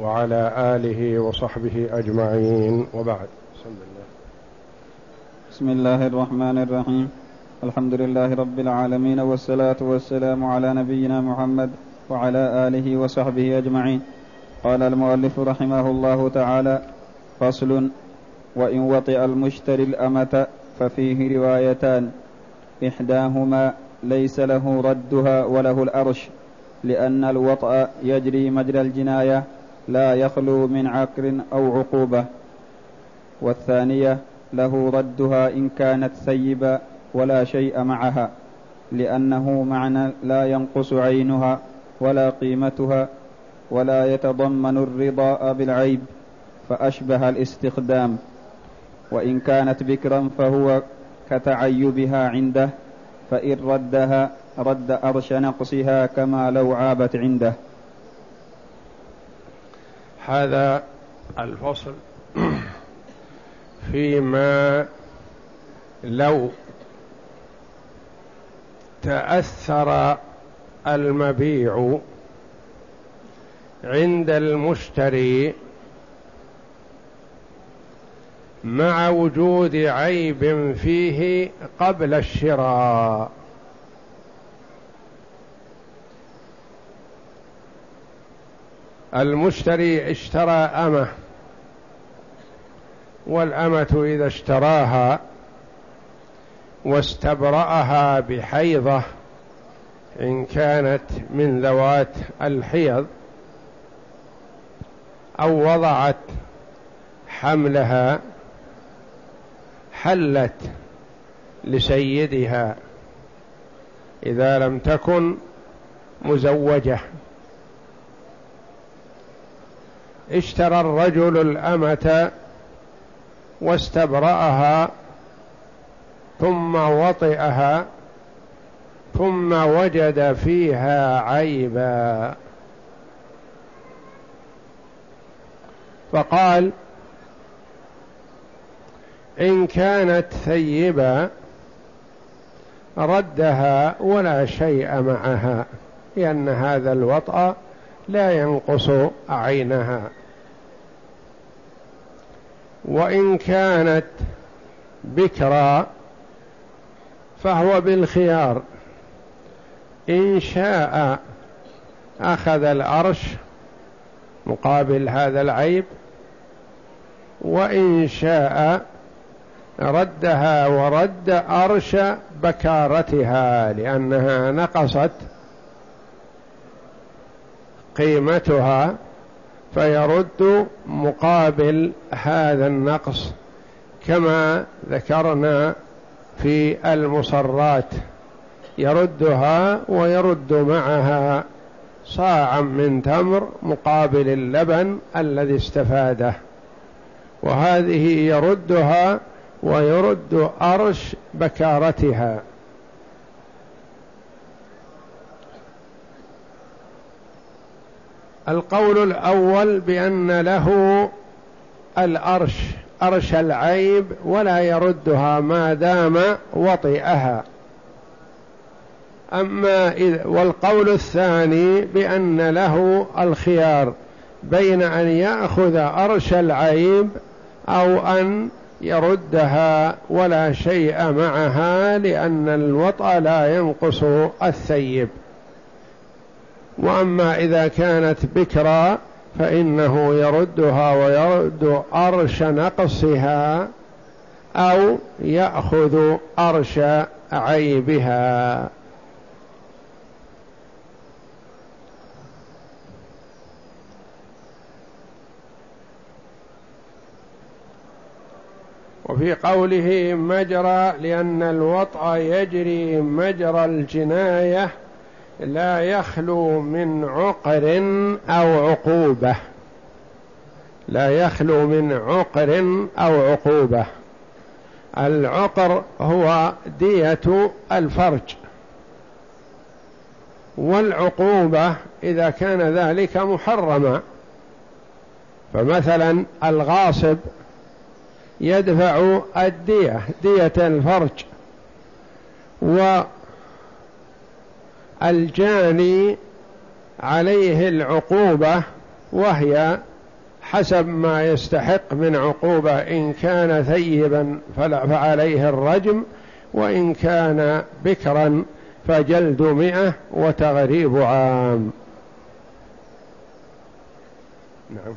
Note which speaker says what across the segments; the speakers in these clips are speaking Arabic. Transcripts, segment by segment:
Speaker 1: وعلى آله وصحبه أجمعين. وبعد. بسم الله.
Speaker 2: بسم الله الرحمن الرحيم. الحمد لله رب العالمين والصلاة والسلام على نبينا محمد وعلى آله وصحبه أجمعين. قال المؤلف رحمه الله تعالى فصل وإن وطئ المشتري الأمة ففيه روايتان. إحداهما ليس له ردها وله الأرش لأن الوطأ يجري مجرى الجناية لا يخلو من عقر أو عقوبة. والثانية له ردها إن كانت ثيبا ولا شيء معها لأنه معنى لا ينقص عينها ولا قيمتها ولا يتضمن الرضاء بالعيب فأشبه الاستخدام. وإن كانت بكرا فهو كتعيبها عنده فإن ردها رد أرش نقصها كما لو عابت عنده.
Speaker 1: هذا الفصل فيما لو تأثر المبيع عند المشتري مع وجود عيب فيه قبل الشراء. المشتري اشترى أمة والأمة إذا اشتراها واستبرأها بحيضة إن كانت من ذوات الحيض أو وضعت حملها حلت لسيدها إذا لم تكن مزوجة. اشترى الرجل الأمة واستبرأها ثم وطئها ثم وجد فيها عيبا. فقال إن كانت ثيبا ردها ولا شيء معها لأن هذا الوطأ لا ينقص عينها. وإن كانت بكرا فهو بالخيار. إن شاء أخذ الأرش مقابل هذا العيب وإن شاء ردها ورد أرش بكارتها لأنها نقصت قيمتها فيرد مقابل هذا النقص كما ذكرنا في المصرات. يردها ويرد معها صاعا من تمر مقابل اللبن الذي استفاده. وهذه يردها ويرد أرش بكارتها. القول الأول بأن له الأرش أرش العيب ولا يردها ما دام وطئها. أما والقول الثاني بأن له الخيار بين أن يأخذ أرش العيب أو أن يردها ولا شيء معها لأن الوطأ لا ينقص الثيب. وأما إذا كانت بكرا فإنه يردها ويرد أرش نقصها أو يأخذ أرش عيبها. وفي قوله مجرى لأن الوطأ يجري مجرى الجناية لا يخلو من عقر أو عقوبة. لا يخلو من عقر أو عقوبة. العقر هو دية الفرج. والعقوبة إذا كان ذلك محرما. فمثلا الغاصب يدفع الدية دية الفرج. والجاني عليه العقوبة وهي حسب ما يستحق من عقوبة إن كان ثيبا فعليه الرجم وإن كان بكرا فجلد مئة وتغريب عام.
Speaker 2: نعم.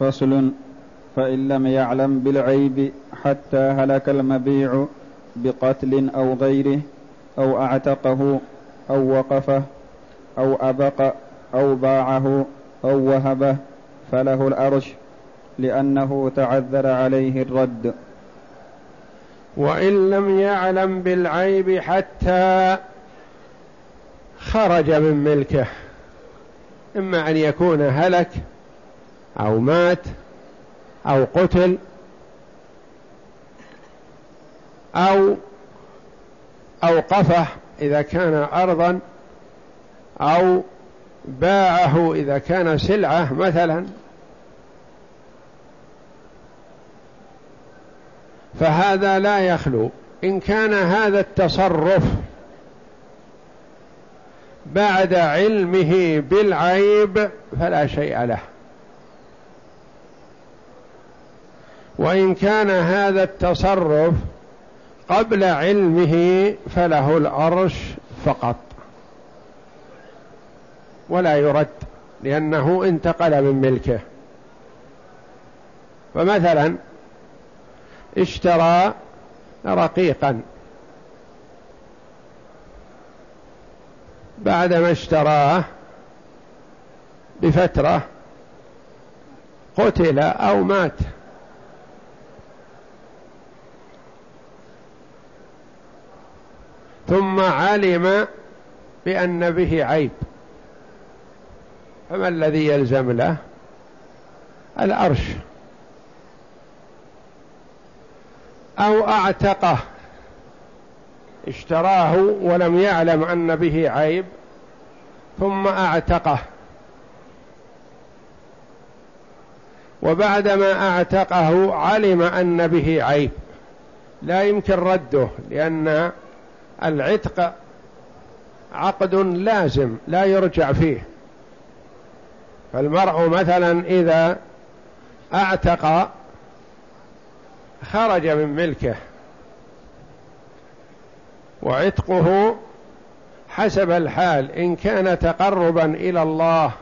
Speaker 2: فصل. فإن لم يعلم بالعيب حتى هلك المبيع بقتل أو غيره أو أعتقه أو وقفه أو أبق أو باعه أو وهبه فله الأرش لأنه تعذر عليه الرد.
Speaker 1: وإن لم يعلم بالعيب حتى خرج من ملكه إما أن يكون هلك أو مات أو قتل أو أوقفه إذا كان أرضا أو باعه إذا كان سلعة مثلا. فهذا لا يخلو. إن كان هذا التصرف بعد علمه بالعيب فلا شيء له. وإن كان هذا التصرف قبل علمه فله الأرش فقط. ولا يرد لأنه انتقل من ملكه. فمثلا اشترى رقيقا. بعدما اشتراه بفترة قتل أو مات. ثم علم بأن به عيب. فما الذي يلزم له؟ الأرش. أو أعتقه. اشتراه ولم يعلم أن به عيب ثم أعتقه. وبعدما أعتقه علم أن به عيب. لا يمكن رده لأن العتق عقد لازم لا يرجع فيه. فالمرء مثلا إذا أعتق خرج من ملكه وعتقه حسب الحال إن كان تقربا إلى الله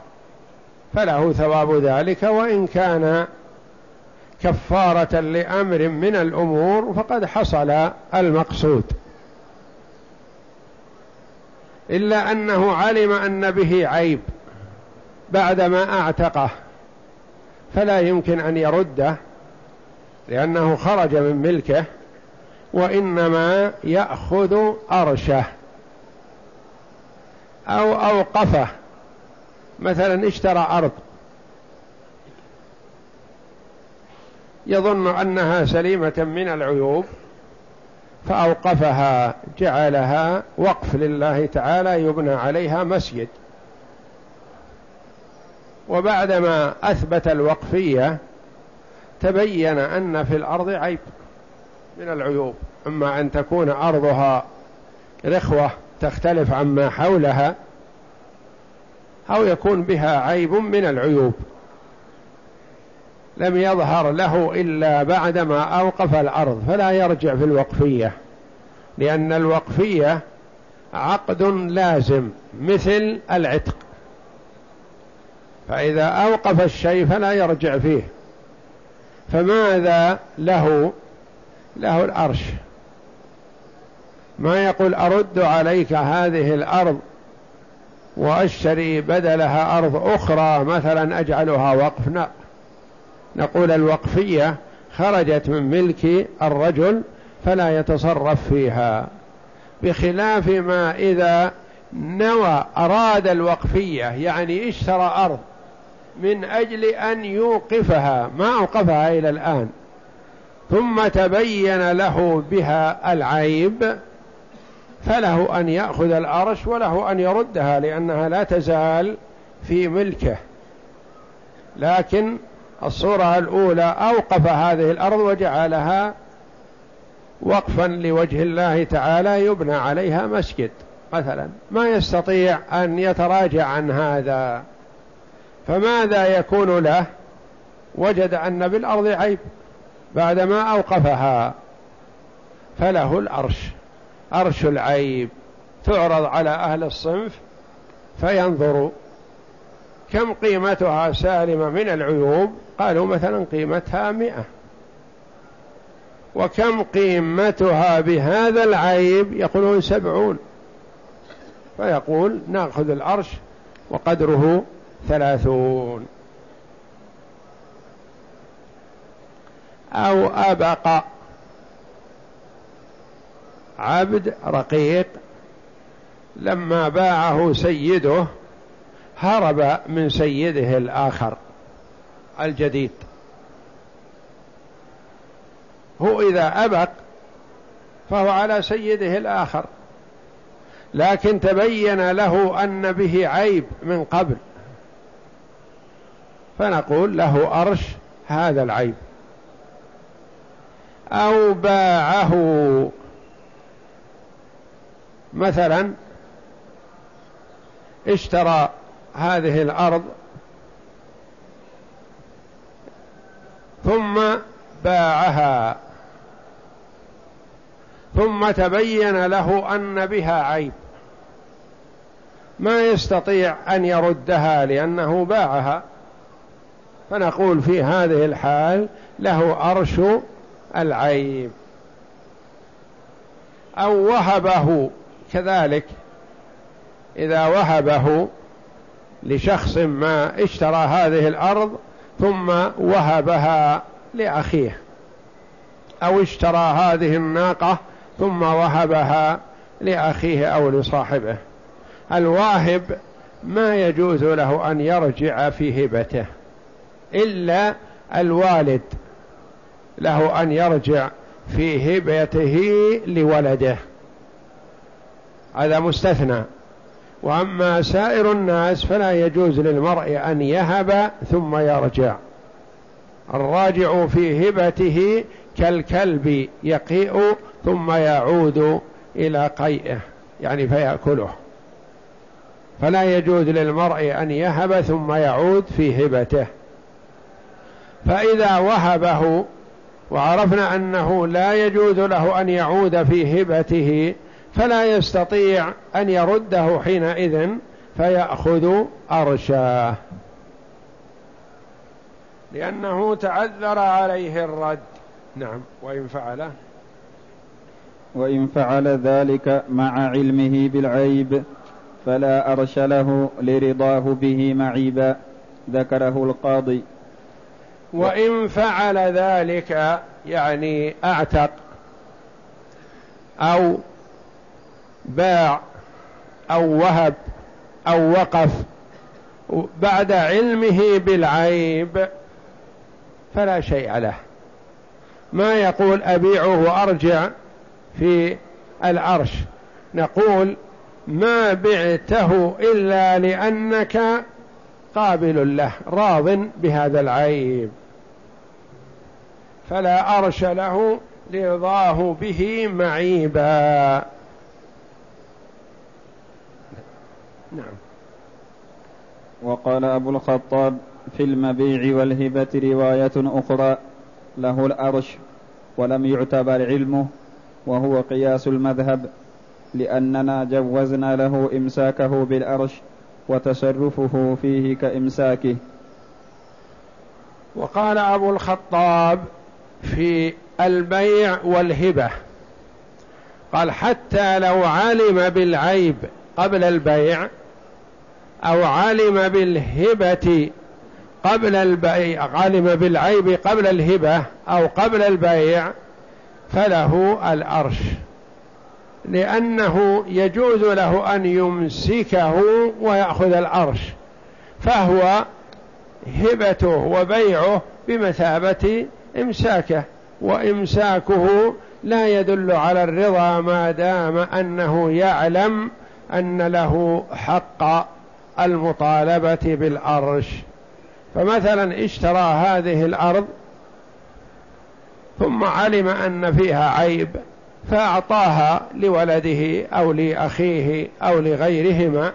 Speaker 1: فله ثواب ذلك وإن كان كفارة لأمر من الأمور فقد حصل المقصود. إلا أنه علم أن به عيب بعدما أعتقه فلا يمكن أن يرده لأنه خرج من ملكه وإنما يأخذ أرشه أو أوقفه. مثلا اشترى أرض. يظن أنها سليمة من العيوب فأوقفها جعلها وقف لله تعالى يبنى عليها مسجد. وبعدما أثبت الوقفية تبين أن في الأرض عيب من العيوب. أما أن تكون أرضها رخوة تختلف عما حولها أو يكون بها عيب من العيوب. لم يظهر له إلا بعدما أوقف الأرض فلا يرجع في الوقفية لأن الوقفية عقد لازم مثل العتق. فإذا أوقف الشيء فلا يرجع فيه. فماذا له؟ له الأرش. ما يقول أرد عليك هذه الأرض وأشتري بدلها أرض أخرى مثلا أجعلها وقف لا نقول الوقفية خرجت من ملك الرجل فلا يتصرف فيها. بخلاف ما إذا نوى أراد الوقفية يعني اشترى أرض من أجل أن يوقفها ما أوقفها إلى الآن. ثم تبين له بها العيب فله أن يأخذ الأرش وله أن يردها لأنها لا تزال في ملكه. لكن الصورة الأولى أوقف هذه الأرض وجعلها وقفا لوجه الله تعالى يبنى عليها مسجد مثلا. ما يستطيع أن يتراجع عن هذا. فماذا يكون له؟ وجد أن بالأرض عيب. بعدما أوقفها فله الأرش أرش العيب. تعرض على أهل الصنف فينظروا كم قيمتها سالمة من العيوب. قالوا مثلا قيمتها مئة. وكم قيمتها بهذا العيب؟ يقولون سبعون. فيقول ناخذ العرش وقدره ثلاثون. أو أبق عبد رقيق لما باعه سيده هرب من سيده الآخر. الجديد. هو إذا أبق فهو على سيده الآخر. لكن تبين له أن به عيب من قبل. فنقول له أرش هذا العيب. أو باعه. مثلا اشترى هذه الأرض ثم باعها. ثم تبين له أن بها عيب. ما يستطيع أن يردها لأنه باعها. فنقول في هذه الحال له أرش العيب. أو وهبه كذلك. إذا وهبه لشخص ما اشترى هذه الأرض ثم وهبها لأخيه. أو اشترى هذه الناقة ثم وهبها لأخيه أو لصاحبه. الواهب ما يجوز له أن يرجع في هبته. إلا الوالد له أن يرجع في هبته لولده. هذا مستثنى. وأما سائر الناس فلا يجوز للمرء أن يهب ثم يرجع. الراجع في هبته كالكلب يقيء ثم يعود إلى قيئه يعني فيأكله. فلا يجوز للمرء أن يهب ثم يعود في هبته. فإذا وهبه وعرفنا أنه لا يجوز له أن يعود في هبته فلا يستطيع أن يرده حينئذ فيأخذ أرشاه. لأنه تعذر عليه الرد. نعم وإن فعله
Speaker 2: وإن فعل ذلك مع علمه بالعيب فلا أرش له لرضاه به معيبا ذكره القاضي.
Speaker 1: وإن فعل ذلك يعني أعتق أو باع أو وهب أو وقف بعد علمه بالعيب فلا شيء له. ما يقول أبيعه وأرجع في العرش. نقول ما بعته إلا لأنك قابل له راض بهذا العيب. فلا أرش له لرضاه به معيبا. نعم.
Speaker 2: وقال أبو الخطاب في المبيع والهبة رواية أخرى له الأرش ولم يعتبر علمه وهو قياس المذهب لأننا جوزنا له إمساكه بالأرش وتصرفه فيه كإمساكه.
Speaker 1: وقال أبو الخطاب في البيع والهبة قال حتى لو علم بالعيب قبل البيع أو علم بالهبة قبل البيع علم بالعيب قبل الهبة أو قبل البيع فله الأرش. لأنه يجوز له أن يمسكه ويأخذ العرش فهو هبته وبيعه بمثابة إمساكه وإمساكه لا يدل على الرضا ما دام أنه يعلم أن له حق المطالبة بالأرش فمثلا اشترى هذه الأرض ثم علم أن فيها عيب فأعطاها لولده أو لأخيه أو لغيرهما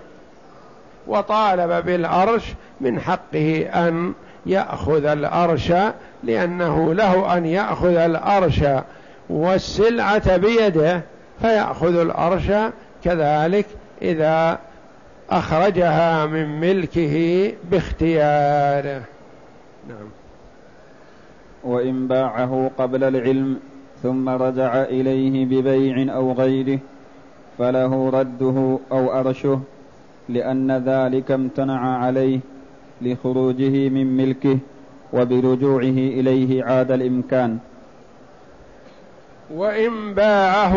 Speaker 1: وطالب بالأرش من حقه أن يأخذ الأرش لأنه له أن يأخذ الأرش والسلعة بيده فيأخذ الأرش كذلك إذا أخرجها من ملكه باختياره نعم.
Speaker 2: وإن باعه قبل العلم ثم رجع إليه ببيع أو غيره فله رده أو أرشه لأن ذلك امتنع عليه لخروجه من ملكه وبرجوعه إليه عاد الإمكان.
Speaker 1: وإن باعه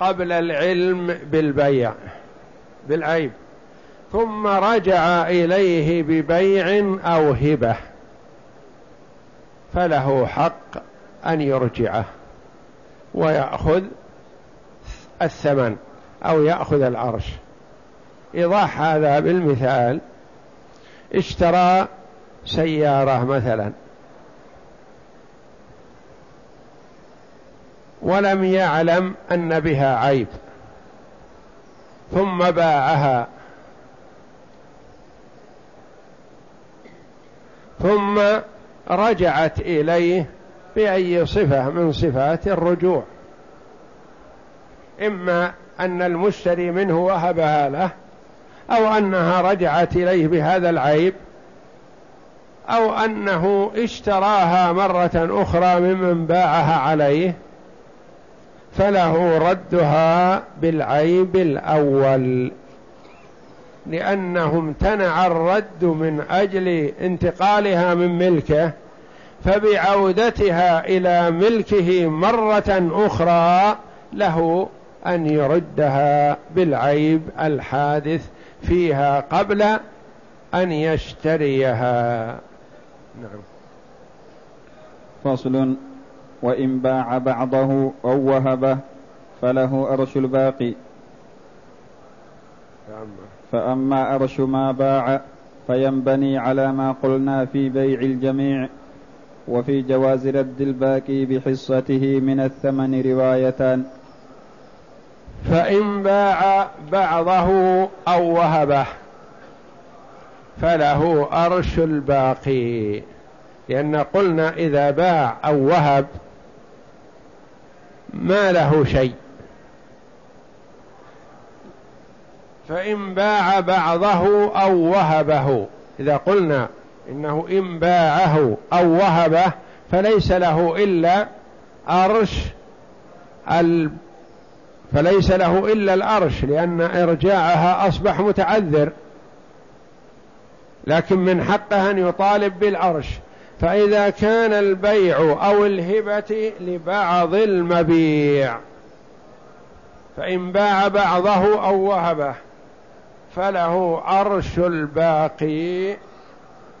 Speaker 1: قبل العلم بالبيع بالعيب. ثم رجع إليه ببيع أو هبة فله حق أن يرجعه ويأخذ الثمن أو يأخذ العرش. إيضاح هذا بالمثال اشترى سيارة مثلا. ولم يعلم أن بها عيب. ثم باعها. ثم رجعت إليه بأي صفة من صفات الرجوع. إما أن المشتري منه وهبها له أو أنها رجعت إليه بهذا العيب أو أنه اشتراها مرة أخرى ممن باعها عليه. فله ردها بالعيب الأول. لأنه امتنع الرد من أجل انتقالها من ملكه فبعودتها إلى ملكه مرة أخرى له أن يردها بالعيب الحادث فيها قبل أن يشتريها. نعم.
Speaker 2: فصل وإن باع بعضه أو وهبه فله أرش الباقي. فأما أرش ما باع فينبني على ما قلنا في بيع الجميع وفي جواز رد الباقي بحصته من الثمن روايتان.
Speaker 1: فإن باع بعضه أو وهبه فله أرش الباقي. لأن قلنا إذا باع أو وهب ما له شيء. فإن باع بعضه أو وهبه. إذا قلنا إنه إن باعه أو وهبه فليس له إلا أرش ال فليس له إلا الأرش لأن إرجاعها أصبح متعذر. لكن من حقه أن يطالب بالعرش فإذا كان البيع أو الهبة لبعض المبيع فإن باع بعضه أو وهبه فله أرش الباقي.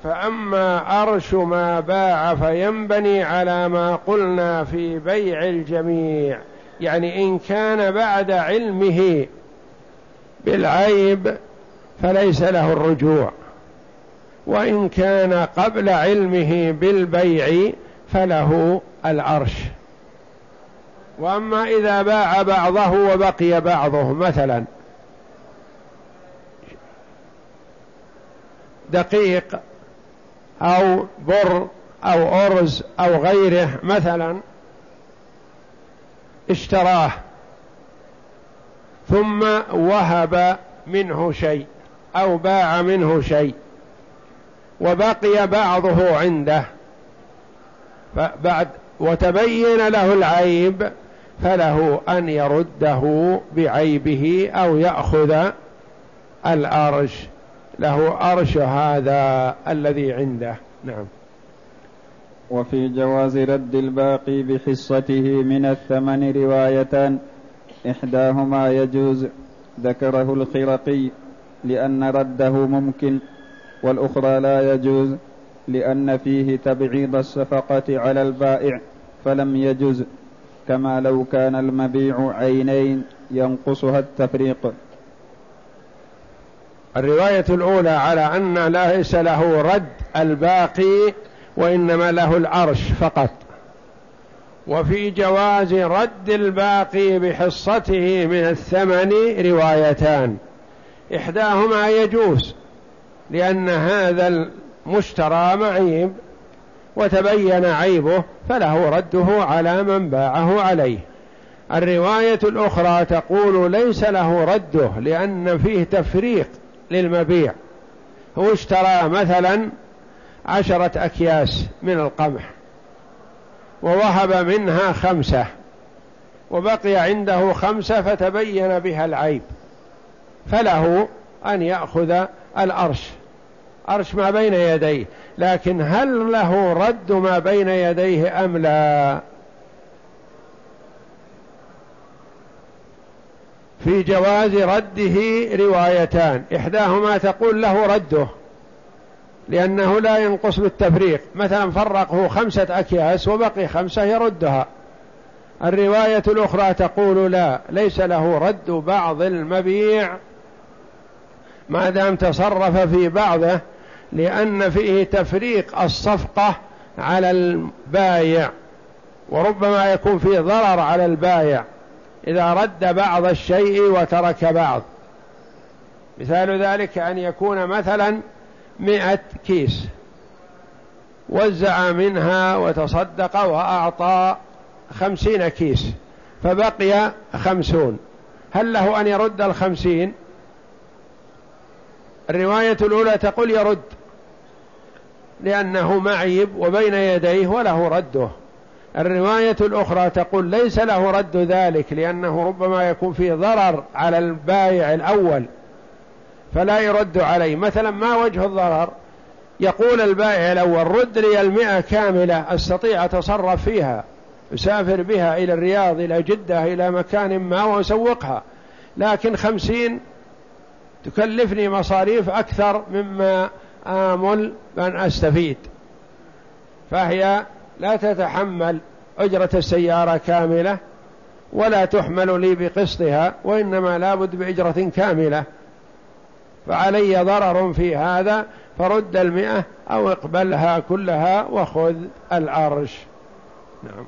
Speaker 1: فأما أرش ما باع فينبني على ما قلنا في بيع الجميع يعني إن كان بعد علمه بالعيب فليس له الرجوع. وإن كان قبل علمه بالبيع فله العرش. وأما إذا باع بعضه وبقي بعضه مثلا دقيق أو بر أو أرز أو غيره مثلا اشتراه ثم وهب منه شيء أو باع منه شيء. وبقي بعضه عنده. فبعد وتبين له العيب فله أن يرده بعيبه أو يأخذ الأرش. له أرش هذا الذي عنده. نعم.
Speaker 2: وفي جواز رد الباقي بحصته من الثمن روايتان. إحداهما يجوز ذكره الخرقي لأن رده ممكن. والأخرى لا يجوز لأن فيه تبعيض الصفقة على البائع فلم يجوز كما لو كان المبيع عينين ينقصها التفريق.
Speaker 1: الرواية الأولى على أن ليس له رد الباقي وإنما له العرش فقط. وفي جواز رد الباقي بحصته من الثمن روايتان. إحداهما يجوز لأن هذا المشترى معيب وتبين عيبه فله رده على من باعه عليه. الرواية الأخرى تقول ليس له رده لأن فيه تفريق للمبيع. هو اشترى مثلا عشرة أكياس من القمح ووهب منها خمسة وبقي عنده خمسة فتبين بها العيب. فله أن يأخذ الأرش. أرش ما بين يديه لكن هل له رد ما بين يديه أم لا؟ في جواز رده روايتان إحداهما تقول له رده لأنه لا ينقص بالتفريق. مثلا فرقه خمسة أكياس وبقي خمسة يردها. الرواية الأخرى تقول لا ليس له رد بعض المبيع. ما دام تصرف في بعضه لأن فيه تفريق الصفقة على البايع وربما يكون فيه ضرر على البايع إذا رد بعض الشيء وترك بعض. مثال ذلك أن يكون مثلا مئة كيس وزع منها وتصدق وأعطى خمسين كيس فبقي خمسون. هل له أن يرد الخمسين؟ الرواية الأولى تقول يرد لأنه معيب وبين يديه وله رده. الرواية الأخرى تقول ليس له رد ذلك لأنه ربما يكون فيه ضرر على البايع الأول فلا يرد عليه. مثلا ما وجه الضرر؟ يقول البائع الأول رد لي المئة كاملة أستطيع أتصرف فيها أسافر بها إلى الرياض إلى جدة إلى مكان ما وأسوقها لكن خمسين تكلفني مصاريف أكثر مما آمل أن أستفيد. فهي لا تتحمل أجرة السيارة كاملة ولا تحمل لي بقسطها وإنما لابد بأجرة كاملة. فعلي ضرر في هذا فرد المئة أو اقبلها كلها وخذ العرش. نعم.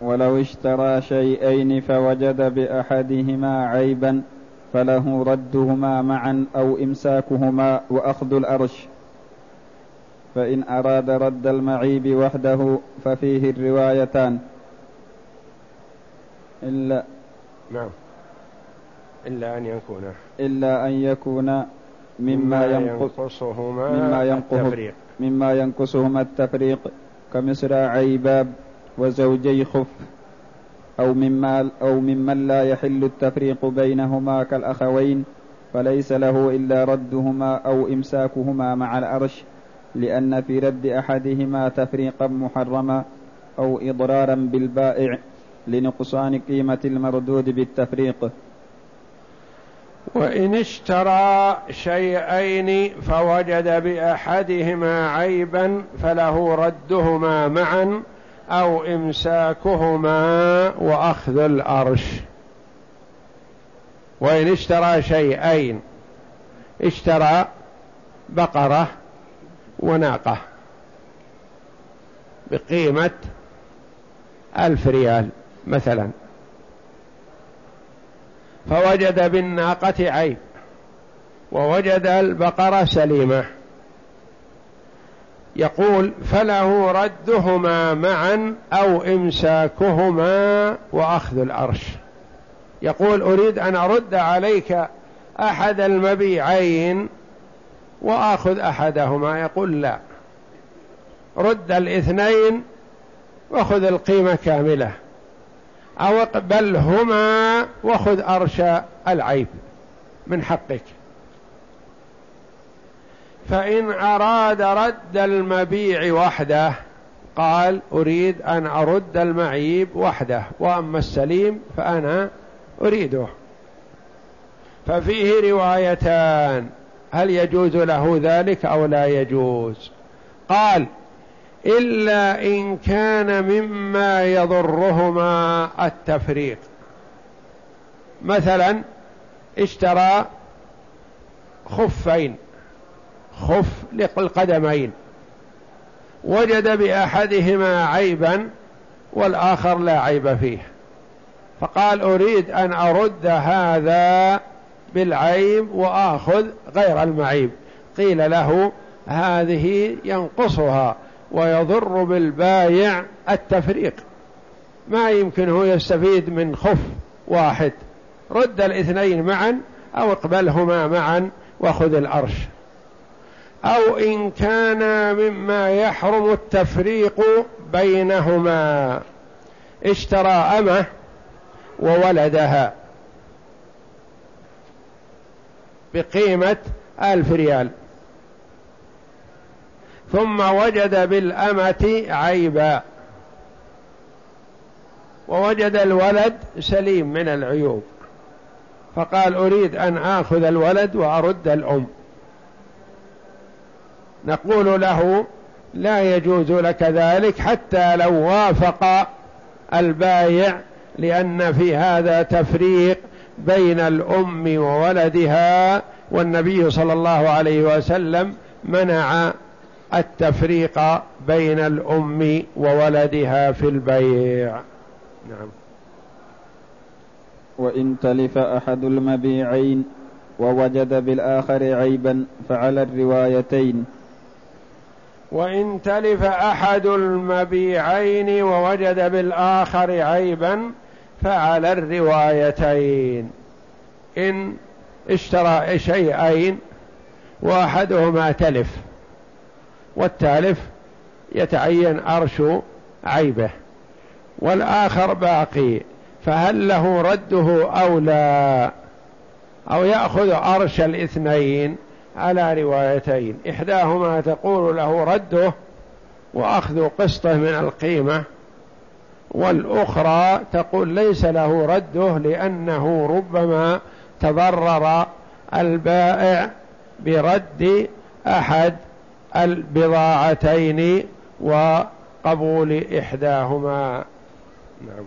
Speaker 2: ولو اشترى شيئين فوجد بأحدهما عيبا فله ردهما معا أو إمساكهما وأخذ الأرش. فإن أراد رد المعيب وحده ففيه الروايتان. إلا
Speaker 1: نعم. إلا أن يكون.
Speaker 2: إلا أن يكون مما ينقصهما مما ينقص التفريق. مما ينقصهما التفريق كمصراعي باب وزوجي خف. أو مما أو ممن لا يحل التفريق بينهما كالأخوين فليس له إلا ردهما أو إمساكهما مع الأرش لأن في رد أحدهما تفريقا محرما أو إضرارا بالبائع لنقصان قيمة المردود بالتفريق.
Speaker 1: وإن اشترى شيئين فوجد بأحدهما عيبا فله ردهما معا أو إمساكهما وأخذ الأرش. وإن اشترى شيئين اشترى بقرة وناقة بقيمة ألف ريال مثلا. فوجد بالناقة عيب ووجد البقرة سليمة. يقول فله ردهما معا أو إمساكهما وأخذ العرش يقول أريد أن أرد عليك أحد المبيعين وآخذ أحدهما. يقول لا. رد الاثنين وخذ القيمة كاملة. أو اقبلهما وخذ أرش العيب من حقك. فإن أراد رد المبيع وحده قال أريد أن أرد المعيب وحده وأما السليم فأنا أريده. ففيه روايتان هل يجوز له ذلك أو لا يجوز؟ قال إلا إن كان مما يضرهما التفريق. مثلا اشترى خفين. خف للقدمين وجد بأحدهما عيبا والآخر لا عيب فيه. فقال أريد أن أرد هذا بالعيب وآخذ غير المعيب. قيل له هذه ينقصها ويضر بالبايع التفريق. ما يمكنه يستفيد من خف واحد. رد الاثنين معا أو اقبلهما معا وخذ الأرش. أو إن كان مما يحرم التفريق بينهما. اشترى أمه وولدها بقيمة ألف ريال. ثم وجد بالأمة عيبا. ووجد الولد سليم من العيوب. فقال أريد أن آخذ الولد وأرد الأم. نقول له لا يجوز لك ذلك حتى لو وافق البايع لأن في هذا تفريق بين الأم وولدها والنبي صلى الله عليه وسلم منع التفريق بين الأم وولدها في البيع. نعم.
Speaker 2: وإن تلف أحد المبيعين ووجد بالآخر عيبا فعلى الروايتين.
Speaker 1: وإن تلف أحد المبيعين ووجد بالآخر عيبا فعلى الروايتين. إن اشترى شيئين وأحدهما تلف والتالف يتعين أرش عيبه والآخر باقي فهل له رده أو لا؟ أو يأخذ أرش الاثنين؟ على روايتين. إحداهما تقول له رده وأخذ قسطة من القيمة والأخرى تقول ليس له رده لأنه ربما تضرر البائع برد أحد البضاعتين وقبول إحداهما. نعم.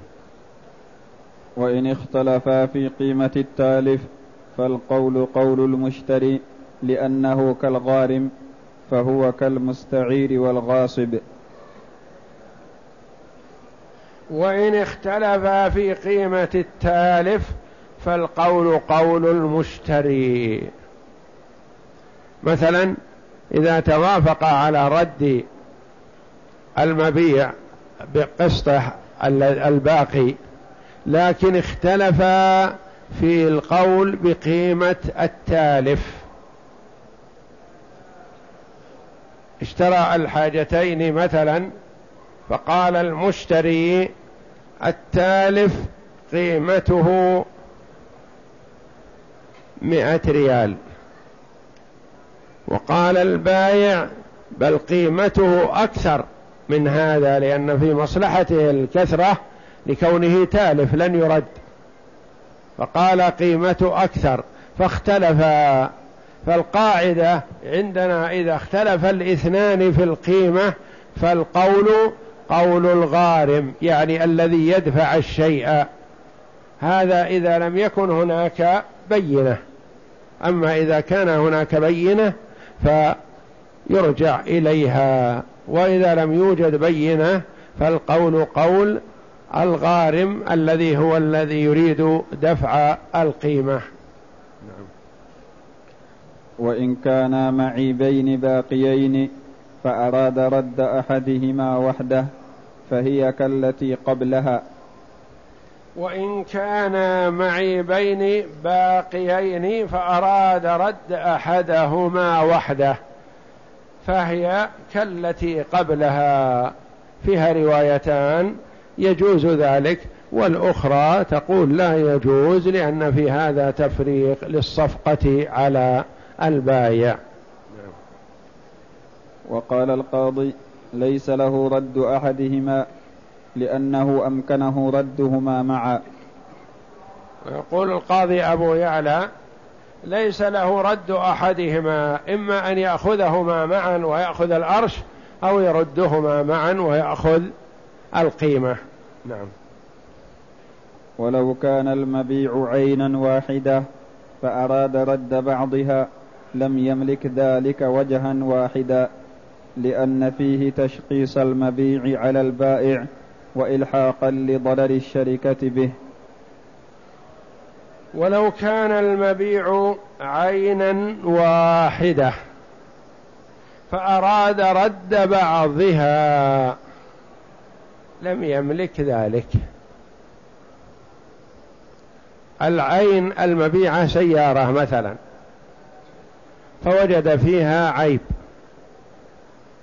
Speaker 2: وإن اختلفا في قيمة التالف فالقول قول المشتري. لأنه كالغارم فهو كالمستعير والغاصب.
Speaker 1: وإن اختلفا في قيمة التالف فالقول قول المشتري. مثلا إذا توافق على رد المبيع بقسطه الباقي لكن اختلفا في القول بقيمة التالف. اشترى الحاجتين مثلا فقال المشتري التالف قيمته مئة ريال. وقال البايع بل قيمته أكثر من هذا لأن في مصلحته الكثرة لكونه تالف لن يرد. فقال قيمته أكثر فاختلفا فالقاعدة عندنا إذا اختلف الاثنان في القيمة فالقول قول الغارم يعني الذي يدفع الشيء. هذا إذا لم يكن هناك بينة. أما إذا كان هناك بينة فيرجع إليها. وإذا لم يوجد بينة فالقول قول الغارم الذي هو الذي يريد دفع القيمة. نعم.
Speaker 2: وإن كانا معيبين باقيين فأراد رد أحدهما وحده فهي كالتي قبلها.
Speaker 1: وإن كانا معيبين باقيين فأراد رد أحدهما وحده فهي كالتي قبلها. فيها روايتان يجوز ذلك والأخرى تقول لا يجوز لأن في هذا تفريق للصفقة على البايع.
Speaker 2: وقال القاضي ليس له رد أحدهما لأنه أمكنه ردهما معا.
Speaker 1: ويقول القاضي أبو يعلى ليس له رد أحدهما إما أن يأخذهما معا ويأخذ الأرش أو يردهما معا ويأخذ القيمة. نعم.
Speaker 2: ولو كان المبيع عينا واحدة فأراد رد بعضها لم يملك ذلك وجها واحدا لأن فيه تشخيص المبيع على البائع وإلحاقا لضرر الشركة به.
Speaker 1: ولو كان المبيع عينا واحدة فأراد رد بعضها لم يملك ذلك. العين المبيعة سيارة مثلا. فوجد فيها عيب.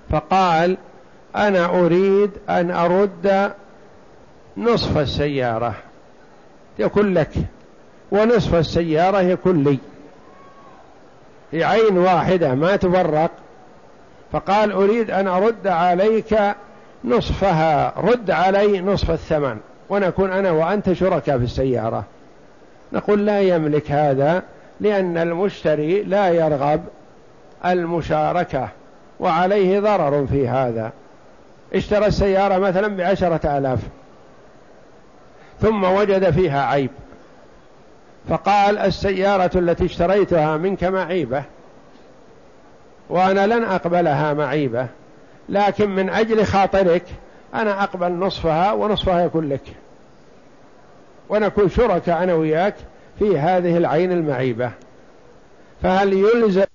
Speaker 1: فقال أنا أريد أن أرد نصف السيارة. يكون لك. ونصف السيارة يكون لي. في عين واحدة ما تفرق فقال أريد أن أرد عليك نصفها. رد علي نصف الثمن. ونكون أنا وأنت شركاء في السيارة. نقول لا يملك هذا. لأن المشتري لا يرغب المشاركة وعليه ضرر في هذا. اشترى السيارة مثلا بعشرة آلاف ثم وجد فيها عيب فقال السيارة التي اشتريتها منك معيبة وأنا لن أقبلها معيبة لكن من أجل خاطرك أنا أقبل نصفها ونصفها يكون لك. ونكون شركاء أنا وياك في هذه العين المعيبة. فهل يلزم